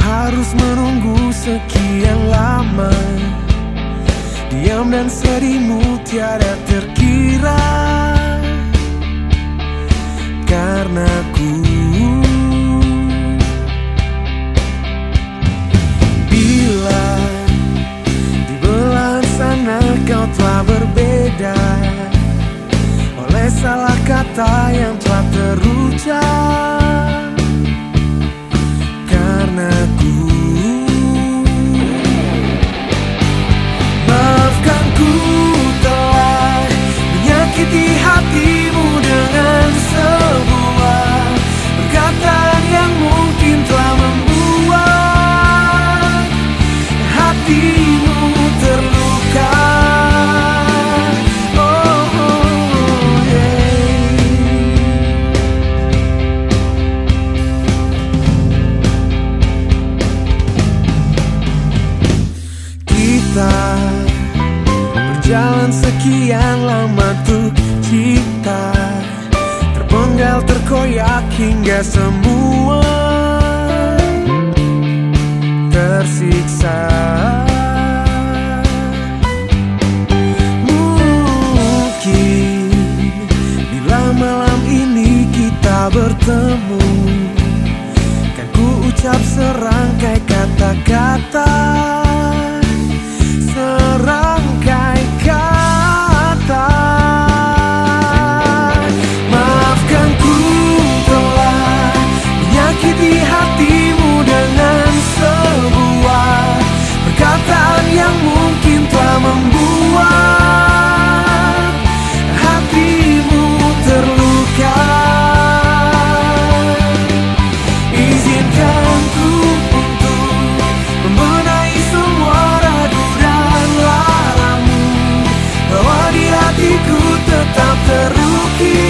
harus menunggu sekian lama. Diam dan sedihmu tiada terkira. Karena ku Bila di belahan sana kau telah berbeda Oleh salah kata yang telah terucap berjalan sekian lama tuh cinta Terpenggal terkoyak hingga semua tersiksa Ku tetap terukir